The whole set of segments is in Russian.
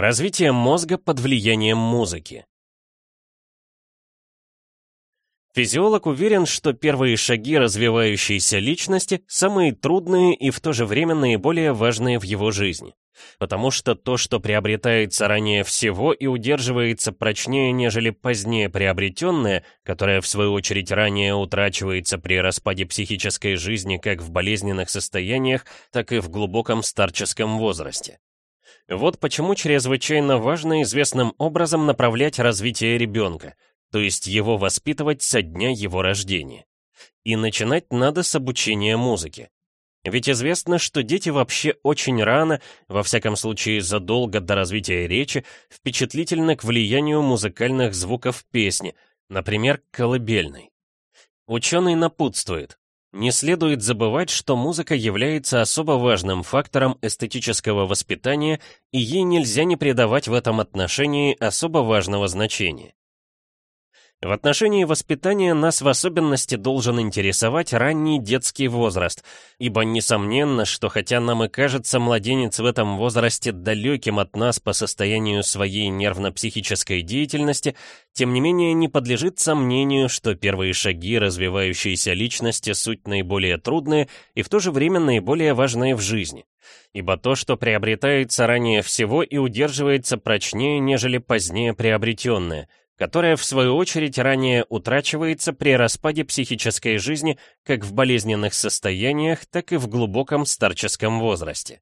Развитие мозга под влиянием музыки. Физиолог уверен, что первые шаги развивающейся личности самые трудные и в то же время наиболее важные в его жизни. Потому что то, что приобретается ранее всего и удерживается прочнее, нежели позднее приобретенное, которое в свою очередь ранее утрачивается при распаде психической жизни как в болезненных состояниях, так и в глубоком старческом возрасте. Вот почему чрезвычайно важно известным образом направлять развитие ребенка, то есть его воспитывать со дня его рождения. И начинать надо с обучения музыки. Ведь известно, что дети вообще очень рано, во всяком случае задолго до развития речи, впечатлительны к влиянию музыкальных звуков песни, например, колыбельной. Ученый напутствует, не следует забывать, что музыка является особо важным фактором эстетического воспитания, и ей нельзя не придавать в этом отношении особо важного значения. В отношении воспитания нас в особенности должен интересовать ранний детский возраст, ибо несомненно, что хотя нам и кажется младенец в этом возрасте далеким от нас по состоянию своей нервно-психической деятельности, тем не менее не подлежит сомнению, что первые шаги развивающейся личности суть наиболее трудные и в то же время наиболее важные в жизни. Ибо то, что приобретается ранее всего и удерживается прочнее, нежели позднее приобретенное – которая в свою очередь ранее утрачивается при распаде психической жизни как в болезненных состояниях, так и в глубоком старческом возрасте.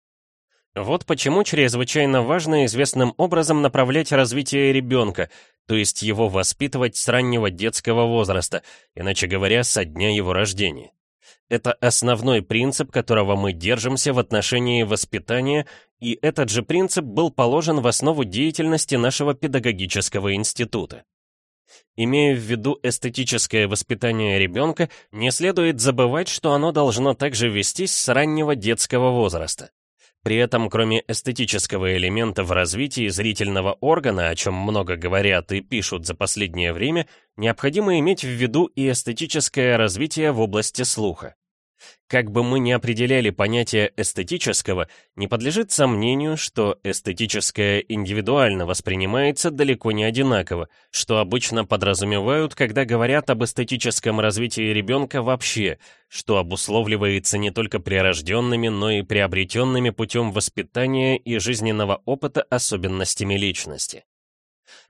Вот почему чрезвычайно важно известным образом направлять развитие ребенка, то есть его воспитывать с раннего детского возраста, иначе говоря, со дня его рождения. Это основной принцип, которого мы держимся в отношении воспитания, и этот же принцип был положен в основу деятельности нашего педагогического института. Имея в виду эстетическое воспитание ребенка, не следует забывать, что оно должно также вестись с раннего детского возраста. При этом, кроме эстетического элемента в развитии зрительного органа, о чем много говорят и пишут за последнее время, необходимо иметь в виду и эстетическое развитие в области слуха. Как бы мы ни определяли понятие эстетического, не подлежит сомнению, что эстетическое индивидуально воспринимается далеко не одинаково, что обычно подразумевают, когда говорят об эстетическом развитии ребенка вообще, что обусловливается не только прирожденными, но и приобретенными путем воспитания и жизненного опыта особенностями личности.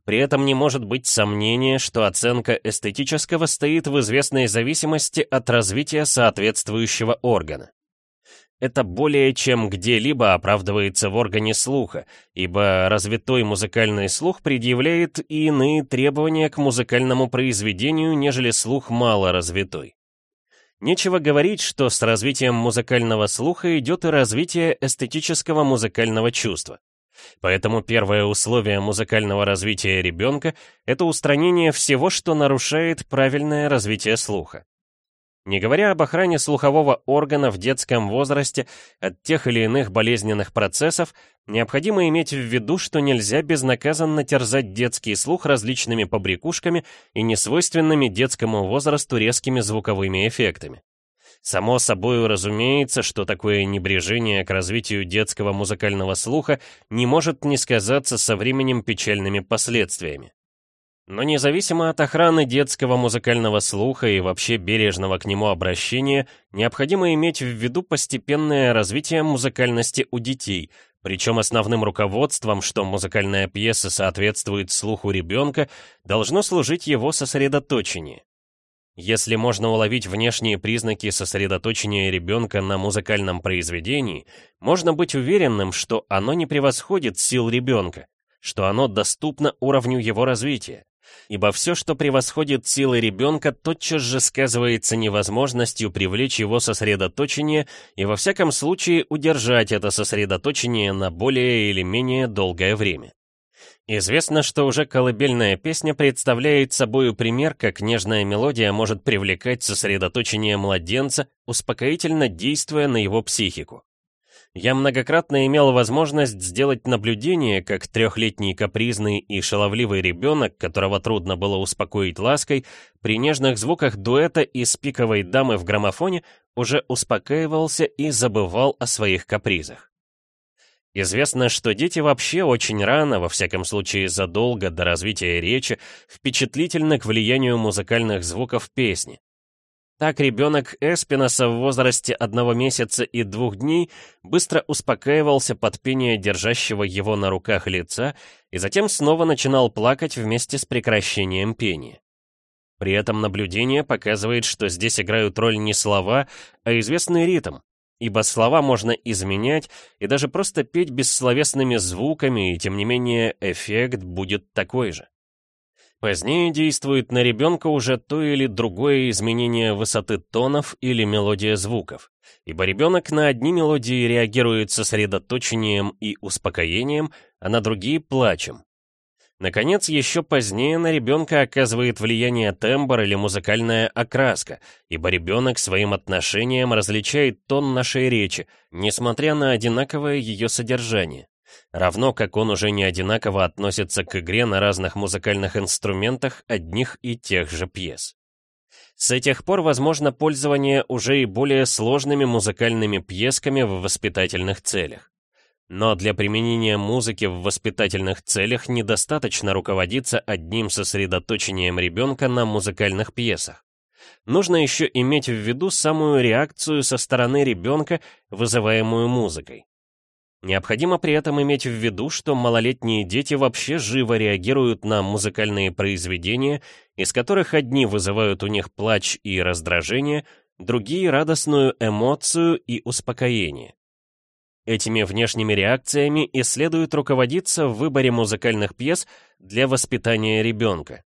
При этом не может быть сомнения, что оценка эстетического стоит в известной зависимости от развития соответствующего органа. Это более чем где-либо оправдывается в органе слуха, ибо развитой музыкальный слух предъявляет и иные требования к музыкальному произведению, нежели слух малоразвитой. Нечего говорить, что с развитием музыкального слуха идет и развитие эстетического музыкального чувства. Поэтому первое условие музыкального развития ребенка — это устранение всего, что нарушает правильное развитие слуха. Не говоря об охране слухового органа в детском возрасте от тех или иных болезненных процессов, необходимо иметь в виду, что нельзя безнаказанно терзать детский слух различными побрякушками и несвойственными детскому возрасту резкими звуковыми эффектами. Само собой разумеется, что такое небрежение к развитию детского музыкального слуха не может не сказаться со временем печальными последствиями. Но независимо от охраны детского музыкального слуха и вообще бережного к нему обращения, необходимо иметь в виду постепенное развитие музыкальности у детей, причем основным руководством, что музыкальная пьеса соответствует слуху ребенка, должно служить его сосредоточение. Если можно уловить внешние признаки сосредоточения ребенка на музыкальном произведении, можно быть уверенным, что оно не превосходит сил ребенка, что оно доступно уровню его развития. Ибо все, что превосходит силы ребенка, тотчас же сказывается невозможностью привлечь его сосредоточение и во всяком случае удержать это сосредоточение на более или менее долгое время. Известно, что уже колыбельная песня представляет собою пример, как нежная мелодия может привлекать сосредоточение младенца, успокоительно действуя на его психику. Я многократно имел возможность сделать наблюдение, как трехлетний капризный и шаловливый ребенок, которого трудно было успокоить лаской, при нежных звуках дуэта из пиковой дамы в граммофоне уже успокаивался и забывал о своих капризах. Известно, что дети вообще очень рано, во всяком случае задолго до развития речи, впечатлительны к влиянию музыкальных звуков песни. Так ребенок Эспиноса в возрасте одного месяца и двух дней быстро успокаивался под пение держащего его на руках лица и затем снова начинал плакать вместе с прекращением пения. При этом наблюдение показывает, что здесь играют роль не слова, а известный ритм, ибо слова можно изменять и даже просто петь бессловесными звуками, и тем не менее эффект будет такой же. Позднее действует на ребенка уже то или другое изменение высоты тонов или мелодия звуков, ибо ребенок на одни мелодии реагирует сосредоточением и успокоением, а на другие — плачем. Наконец, еще позднее на ребенка оказывает влияние тембр или музыкальная окраска, ибо ребенок своим отношением различает тон нашей речи, несмотря на одинаковое ее содержание. Равно как он уже не одинаково относится к игре на разных музыкальных инструментах одних и тех же пьес. С этих пор возможно пользование уже и более сложными музыкальными пьесками в воспитательных целях. Но для применения музыки в воспитательных целях недостаточно руководиться одним сосредоточением ребенка на музыкальных пьесах. Нужно еще иметь в виду самую реакцию со стороны ребенка, вызываемую музыкой. Необходимо при этом иметь в виду, что малолетние дети вообще живо реагируют на музыкальные произведения, из которых одни вызывают у них плач и раздражение, другие — радостную эмоцию и успокоение. Этими внешними реакциями и следует руководиться в выборе музыкальных пьес для воспитания ребенка.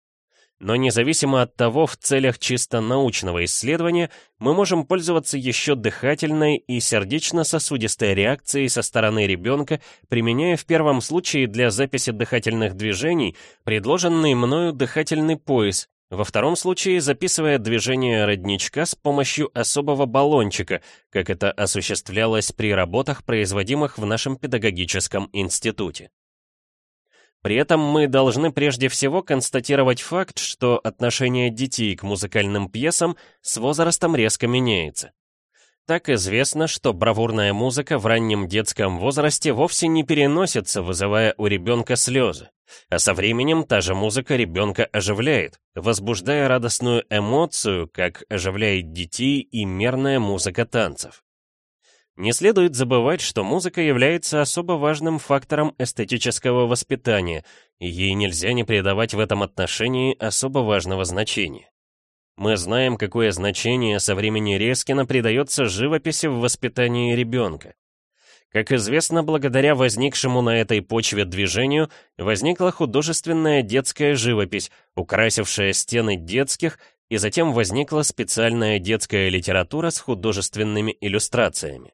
Но независимо от того, в целях чисто научного исследования, мы можем пользоваться еще дыхательной и сердечно-сосудистой реакцией со стороны ребенка, применяя в первом случае для записи дыхательных движений предложенный мною дыхательный пояс, во втором случае записывая движение родничка с помощью особого баллончика, как это осуществлялось при работах, производимых в нашем педагогическом институте. При этом мы должны прежде всего констатировать факт, что отношение детей к музыкальным пьесам с возрастом резко меняется. Так известно, что бравурная музыка в раннем детском возрасте вовсе не переносится, вызывая у ребенка слезы. А со временем та же музыка ребенка оживляет, возбуждая радостную эмоцию, как оживляет детей и мерная музыка танцев. Не следует забывать, что музыка является особо важным фактором эстетического воспитания, и ей нельзя не придавать в этом отношении особо важного значения. Мы знаем, какое значение со времени Рескина придается живописи в воспитании ребенка. Как известно, благодаря возникшему на этой почве движению, возникла художественная детская живопись, украсившая стены детских, и затем возникла специальная детская литература с художественными иллюстрациями.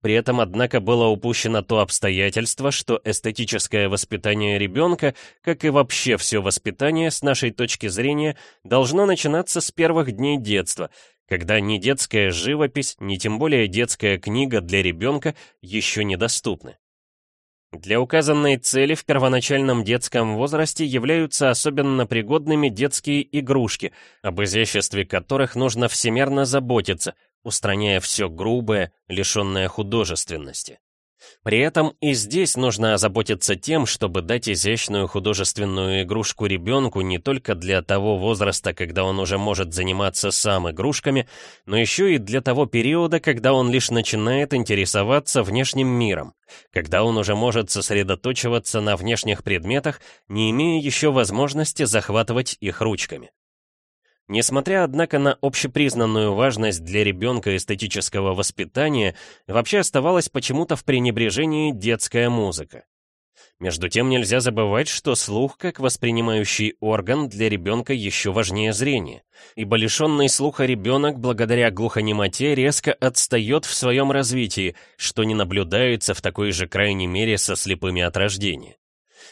При этом, однако, было упущено то обстоятельство, что эстетическое воспитание ребенка, как и вообще все воспитание, с нашей точки зрения, должно начинаться с первых дней детства, когда ни детская живопись, ни тем более детская книга для ребенка еще недоступны. Для указанной цели в первоначальном детском возрасте являются особенно пригодными детские игрушки, об изяществе которых нужно всемерно заботиться, устраняя все грубое, лишенное художественности. При этом и здесь нужно озаботиться тем, чтобы дать изящную художественную игрушку ребенку не только для того возраста, когда он уже может заниматься сам игрушками, но еще и для того периода, когда он лишь начинает интересоваться внешним миром, когда он уже может сосредоточиваться на внешних предметах, не имея еще возможности захватывать их ручками. Несмотря, однако, на общепризнанную важность для ребенка эстетического воспитания, вообще оставалась почему-то в пренебрежении детская музыка. Между тем нельзя забывать, что слух как воспринимающий орган для ребенка еще важнее зрения, ибо лишенный слуха ребенок благодаря глухонемоте резко отстает в своем развитии, что не наблюдается в такой же крайней мере со слепыми от рождения.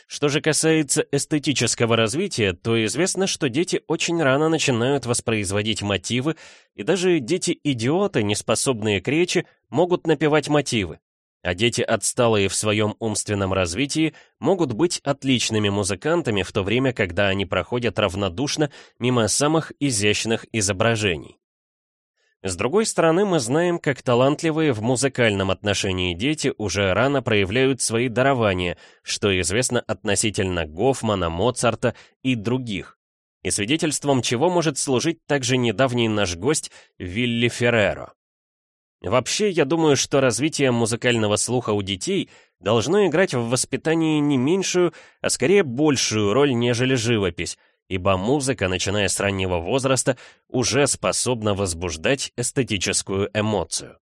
Что же касается эстетического развития, то известно, что дети очень рано начинают воспроизводить мотивы, и даже дети-идиоты, не способные к речи, могут напевать мотивы. А дети, отсталые в своем умственном развитии, могут быть отличными музыкантами в то время, когда они проходят равнодушно мимо самых изящных изображений. С другой стороны, мы знаем, как талантливые в музыкальном отношении дети уже рано проявляют свои дарования, что известно относительно Гофмана, Моцарта и других, и свидетельством чего может служить также недавний наш гость Вилли Ферреро. Вообще, я думаю, что развитие музыкального слуха у детей должно играть в воспитании не меньшую, а скорее большую роль, нежели живопись, ибо музыка, начиная с раннего возраста, уже способна возбуждать эстетическую эмоцию.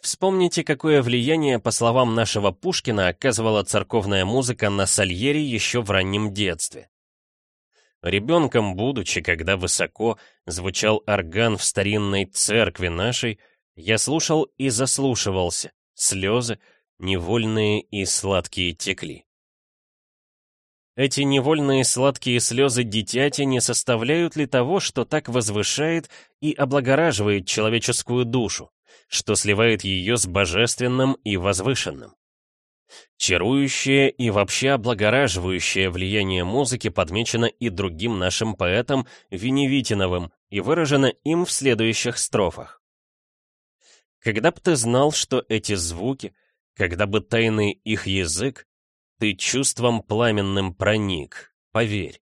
Вспомните, какое влияние, по словам нашего Пушкина, оказывала церковная музыка на Сальери еще в раннем детстве. Ребенком будучи, когда высоко звучал орган в старинной церкви нашей, я слушал и заслушивался, слезы, невольные и сладкие текли. Эти невольные сладкие слезы дитяти не составляют ли того, что так возвышает и облагораживает человеческую душу, что сливает ее с божественным и возвышенным? Чарующее и вообще облагораживающее влияние музыки подмечено и другим нашим поэтом Веневитиновым и выражено им в следующих строфах. «Когда б ты знал, что эти звуки, когда бы тайный их язык, ты чувством пламенным проник, поверь.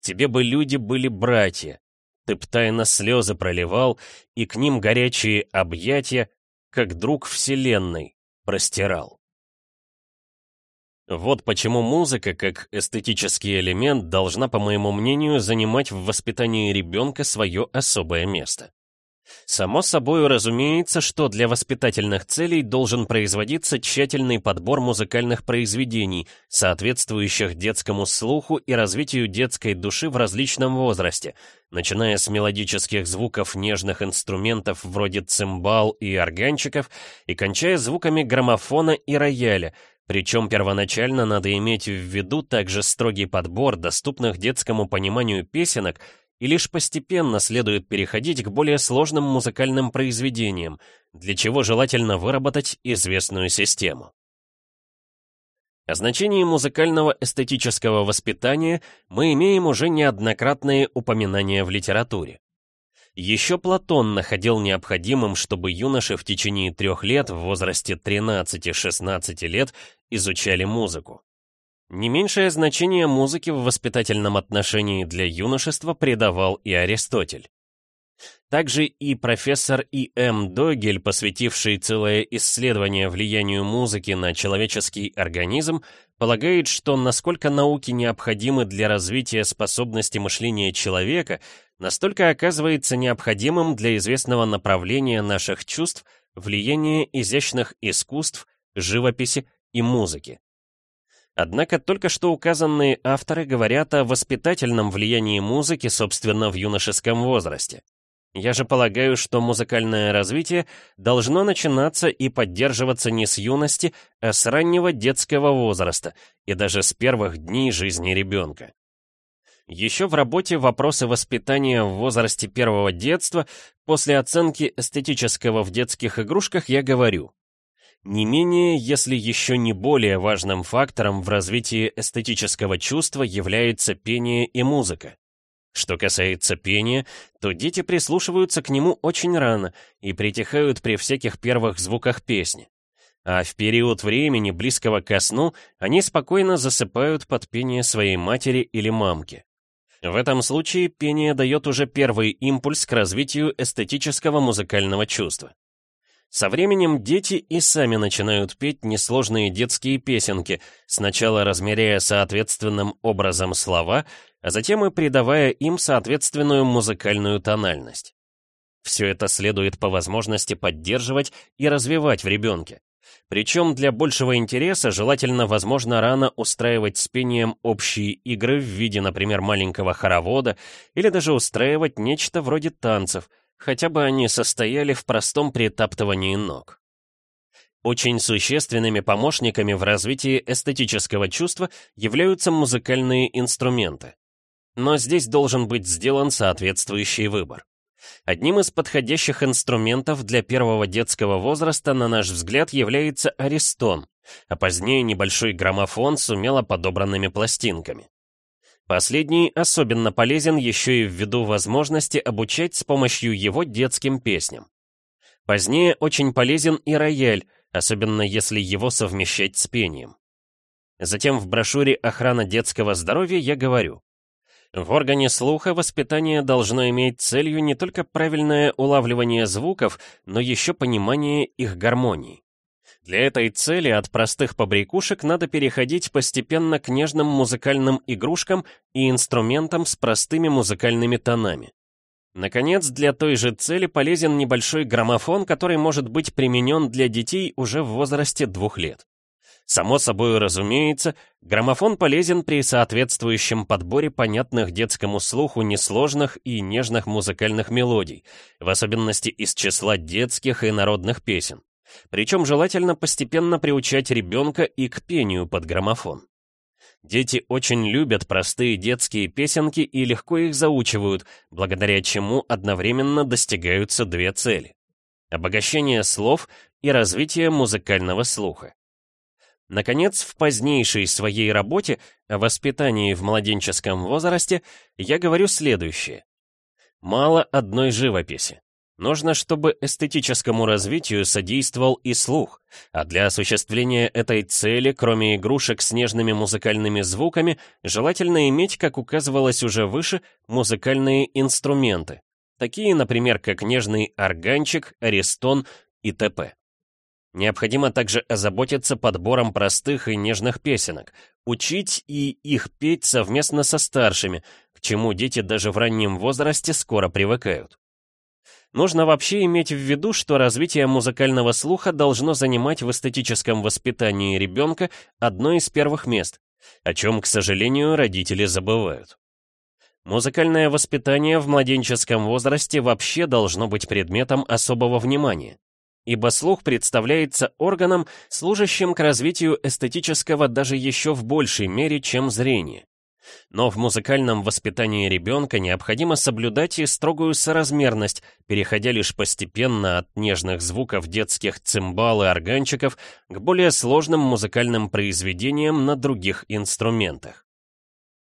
Тебе бы люди были братья, ты б тайно слезы проливал, и к ним горячие объятия, как друг вселенной, простирал. Вот почему музыка, как эстетический элемент, должна, по моему мнению, занимать в воспитании ребенка свое особое место. Само собой разумеется, что для воспитательных целей должен производиться тщательный подбор музыкальных произведений, соответствующих детскому слуху и развитию детской души в различном возрасте, начиная с мелодических звуков нежных инструментов вроде цимбал и органчиков и кончая звуками граммофона и рояля, причем первоначально надо иметь в виду также строгий подбор доступных детскому пониманию песенок, и лишь постепенно следует переходить к более сложным музыкальным произведениям, для чего желательно выработать известную систему. О значении музыкального эстетического воспитания мы имеем уже неоднократные упоминания в литературе. Еще Платон находил необходимым, чтобы юноши в течение трех лет в возрасте 13-16 лет изучали музыку. Не меньшее значение музыки в воспитательном отношении для юношества придавал и Аристотель. Также и профессор И.М. Догель, посвятивший целое исследование влиянию музыки на человеческий организм, полагает, что насколько науки необходимы для развития способности мышления человека, настолько оказывается необходимым для известного направления наших чувств влияние изящных искусств, живописи и музыки. Однако только что указанные авторы говорят о воспитательном влиянии музыки, собственно, в юношеском возрасте. Я же полагаю, что музыкальное развитие должно начинаться и поддерживаться не с юности, а с раннего детского возраста и даже с первых дней жизни ребенка. Еще в работе «Вопросы воспитания в возрасте первого детства» после оценки эстетического в детских игрушках я говорю, не менее, если еще не более важным фактором в развитии эстетического чувства является пение и музыка. Что касается пения, то дети прислушиваются к нему очень рано и притихают при всяких первых звуках песни. А в период времени, близкого ко сну, они спокойно засыпают под пение своей матери или мамки. В этом случае пение дает уже первый импульс к развитию эстетического музыкального чувства. Со временем дети и сами начинают петь несложные детские песенки, сначала размеряя соответственным образом слова, а затем и придавая им соответственную музыкальную тональность. Все это следует по возможности поддерживать и развивать в ребенке. Причем для большего интереса желательно, возможно, рано устраивать с пением общие игры в виде, например, маленького хоровода, или даже устраивать нечто вроде танцев – хотя бы они состояли в простом притаптывании ног. Очень существенными помощниками в развитии эстетического чувства являются музыкальные инструменты. Но здесь должен быть сделан соответствующий выбор. Одним из подходящих инструментов для первого детского возраста, на наш взгляд, является аристон, а позднее небольшой граммофон с умело подобранными пластинками. Последний особенно полезен еще и ввиду возможности обучать с помощью его детским песням. Позднее очень полезен и рояль, особенно если его совмещать с пением. Затем в брошюре «Охрана детского здоровья» я говорю, в органе слуха воспитание должно иметь целью не только правильное улавливание звуков, но еще понимание их гармонии. Для этой цели от простых побрякушек надо переходить постепенно к нежным музыкальным игрушкам и инструментам с простыми музыкальными тонами. Наконец, для той же цели полезен небольшой граммофон, который может быть применен для детей уже в возрасте двух лет. Само собой разумеется, граммофон полезен при соответствующем подборе понятных детскому слуху несложных и нежных музыкальных мелодий, в особенности из числа детских и народных песен. Причем желательно постепенно приучать ребенка и к пению под граммофон. Дети очень любят простые детские песенки и легко их заучивают, благодаря чему одновременно достигаются две цели. Обогащение слов и развитие музыкального слуха. Наконец, в позднейшей своей работе о воспитании в младенческом возрасте я говорю следующее. Мало одной живописи. Нужно, чтобы эстетическому развитию содействовал и слух, а для осуществления этой цели, кроме игрушек с нежными музыкальными звуками, желательно иметь, как указывалось уже выше, музыкальные инструменты, такие, например, как нежный органчик, аристон и т.п. Необходимо также озаботиться подбором простых и нежных песенок, учить и их петь совместно со старшими, к чему дети даже в раннем возрасте скоро привыкают. Нужно вообще иметь в виду, что развитие музыкального слуха должно занимать в эстетическом воспитании ребенка одно из первых мест, о чем, к сожалению, родители забывают. Музыкальное воспитание в младенческом возрасте вообще должно быть предметом особого внимания, ибо слух представляется органом, служащим к развитию эстетического даже еще в большей мере, чем зрение. Но в музыкальном воспитании ребенка необходимо соблюдать и строгую соразмерность, переходя лишь постепенно от нежных звуков детских цимбал и органчиков к более сложным музыкальным произведениям на других инструментах.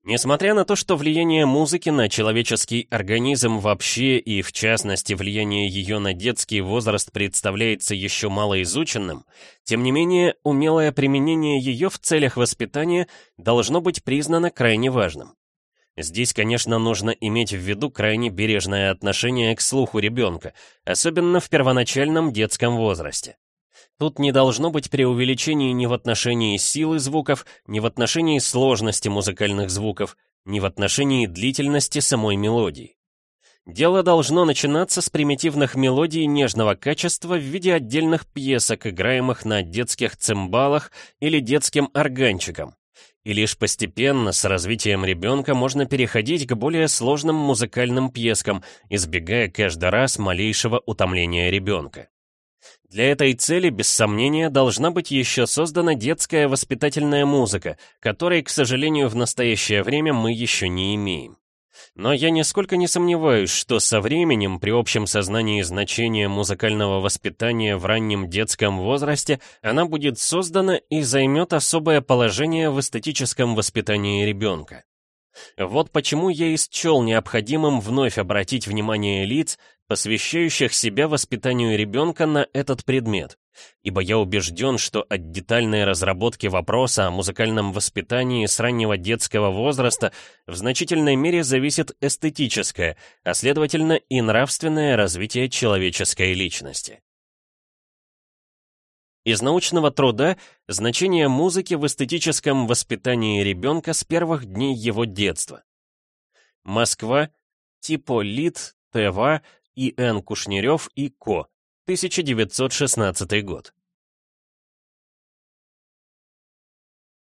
Несмотря на то, что влияние музыки на человеческий организм вообще и, в частности, влияние ее на детский возраст представляется еще малоизученным, тем не менее, умелое применение ее в целях воспитания должно быть признано крайне важным. Здесь, конечно, нужно иметь в виду крайне бережное отношение к слуху ребенка, особенно в первоначальном детском возрасте. Тут не должно быть преувеличений ни в отношении силы звуков, ни в отношении сложности музыкальных звуков, ни в отношении длительности самой мелодии. Дело должно начинаться с примитивных мелодий нежного качества в виде отдельных пьесок, играемых на детских цимбалах или детским органчиком. И лишь постепенно, с развитием ребенка, можно переходить к более сложным музыкальным пьескам, избегая каждый раз малейшего утомления ребенка. Для этой цели, без сомнения, должна быть еще создана детская воспитательная музыка, которой, к сожалению, в настоящее время мы еще не имеем. Но я нисколько не сомневаюсь, что со временем, при общем сознании значения музыкального воспитания в раннем детском возрасте, она будет создана и займет особое положение в эстетическом воспитании ребенка. Вот почему я исчел необходимым вновь обратить внимание лиц, посвящающих себя воспитанию ребенка на этот предмет, ибо я убежден, что от детальной разработки вопроса о музыкальном воспитании с раннего детского возраста в значительной мере зависит эстетическое, а следовательно и нравственное развитие человеческой личности. Из научного труда «Значение музыки в эстетическом воспитании ребенка с первых дней его детства». Москва, Типолит, ТВ, и.Н. Кушнерев и Ко. 1916 год.